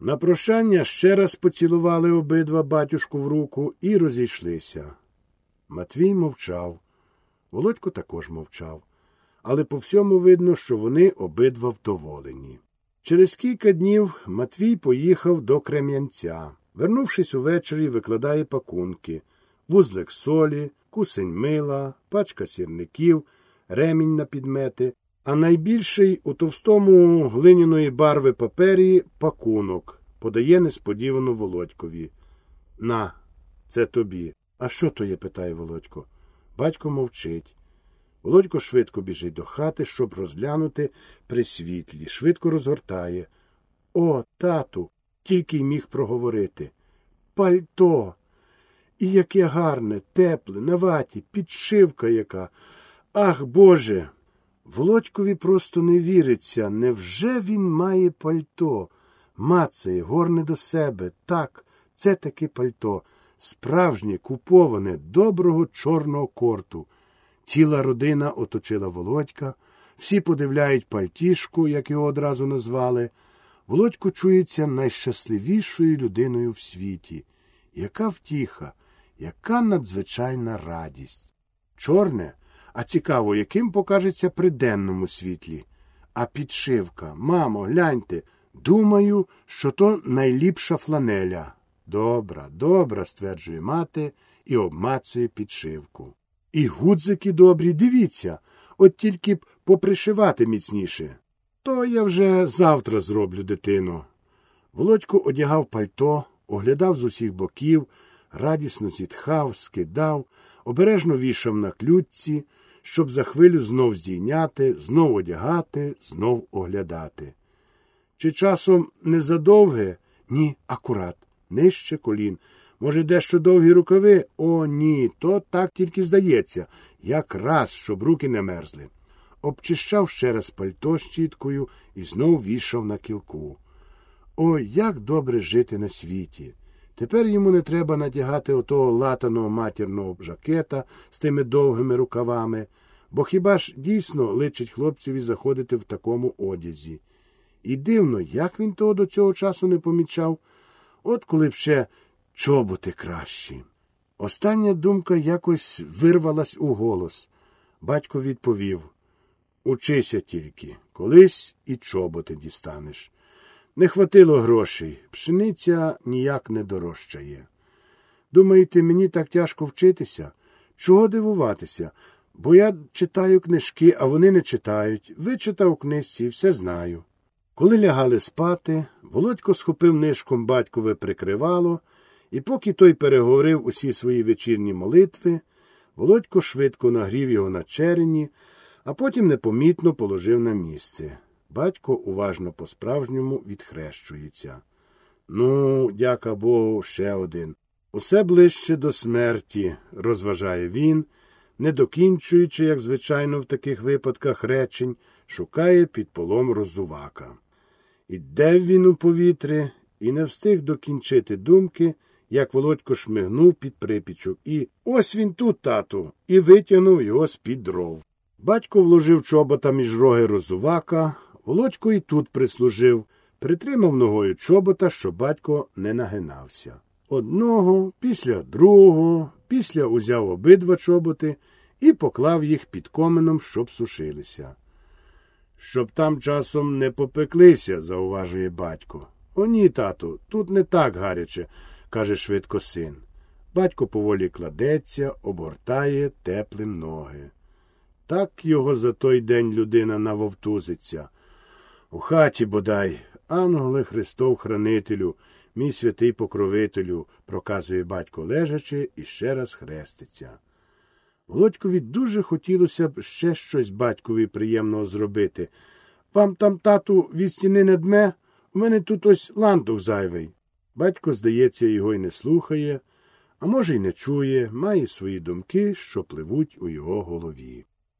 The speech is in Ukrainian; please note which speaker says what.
Speaker 1: На прощання ще раз поцілували обидва батюшку в руку і розійшлися. Матвій мовчав. Володько також мовчав, але по всьому видно, що вони обидва вдоволені. Через кілька днів Матвій поїхав до Крем'янця. Вернувшись увечері, викладає пакунки вузлик солі, кусень мила, пачка сірників, ремінь на підмети, а найбільший у товстому глиняної барви папері пакунок подає несподівано Володькові. На, це тобі. А що то є? питає Володько. Батько мовчить. Володько швидко біжить до хати, щоб розглянути при світлі, швидко розгортає. О, тату, тільки й міг проговорити. Пальто. І яке гарне, тепле, на ваті, підшивка яка. Ах, Боже. Володькові просто не віриться. Невже він має пальто? Мацає, горне до себе. Так, це таке пальто. Справжнє, куповане, доброго чорного корту. Ціла родина оточила Володька, всі подивляють пальтішку, як його одразу назвали. Володько чується найщасливішою людиною в світі. Яка втіха, яка надзвичайна радість. Чорне, а цікаво, яким покажеться при денному світлі. А підшивка, мамо, гляньте, думаю, що то найліпша фланеля. Добра, добра, стверджує мати і обмацує підшивку. І гудзики добрі, дивіться, от тільки б попришивати міцніше. То я вже завтра зроблю дитину. Володько одягав пальто, оглядав з усіх боків, радісно зітхав, скидав, обережно вішав на клютці, щоб за хвилю знов здійняти, знов одягати, знов оглядати. Чи часом не задовге? Ні, акурат, нижче колін. Може, дещо довгі рукави? О, ні, то так тільки здається, якраз, щоб руки не мерзли. Обчищав ще раз пальто щіткою і знов вішав на кілку. Ой, як добре жити на світі. Тепер йому не треба надягати отого латаного матірного жакета з тими довгими рукавами, бо хіба ж дійсно личить хлопцеві заходити в такому одязі? І дивно, як він того до цього часу не помічав, от коли б ще чоботи кращі. Остання думка якось вирвалась у голос. Батько відповів Учися тільки, колись і чоботи дістанеш. Не хватило грошей, пшениця ніяк не дорожчає. Думаєте, мені так тяжко вчитися? Чого дивуватися? Бо я читаю книжки, а вони не читають. Вичитав книжці і все знаю. Коли лягали спати, Володько схопив нишком батькове прикривало, і поки той переговорив усі свої вечірні молитви, Володько швидко нагрів його на черені, а потім непомітно положив на місце. Батько уважно по справжньому відхрещується. Ну, дяка Богу, ще один. Усе ближче до смерті, розважає він, не докінчуючи, як звичайно в таких випадках речень, шукає під полом розувака. Іде він у повітрі і не встиг докінчити думки, як Володько шмигнув під припічок, і ось він тут, тату, і витягнув його з під дров. Батько вложив чобота між роги розувака, Володько і тут прислужив, притримав ногою чобота, щоб батько не нагинався. Одного, після другого, після узяв обидва чоботи і поклав їх під коменом, щоб сушилися. Щоб там часом не попеклися, зауважує батько. О, ні, тату, тут не так гаряче, каже швидко син. Батько поволі кладеться, обгортає теплим ноги. Так його за той день людина навовтузиться. У хаті бодай, ангеле Христов хранителю, мій святий покровителю, проказує батько лежачи і ще раз хреститься. Володькові дуже хотілося б ще щось батькові приємного зробити. Вам там, тату, від стіни не дме, у мене тут ось лантух зайвий. Батько, здається, його й не слухає, а може, й не чує, має свої думки, що пливуть у його голові.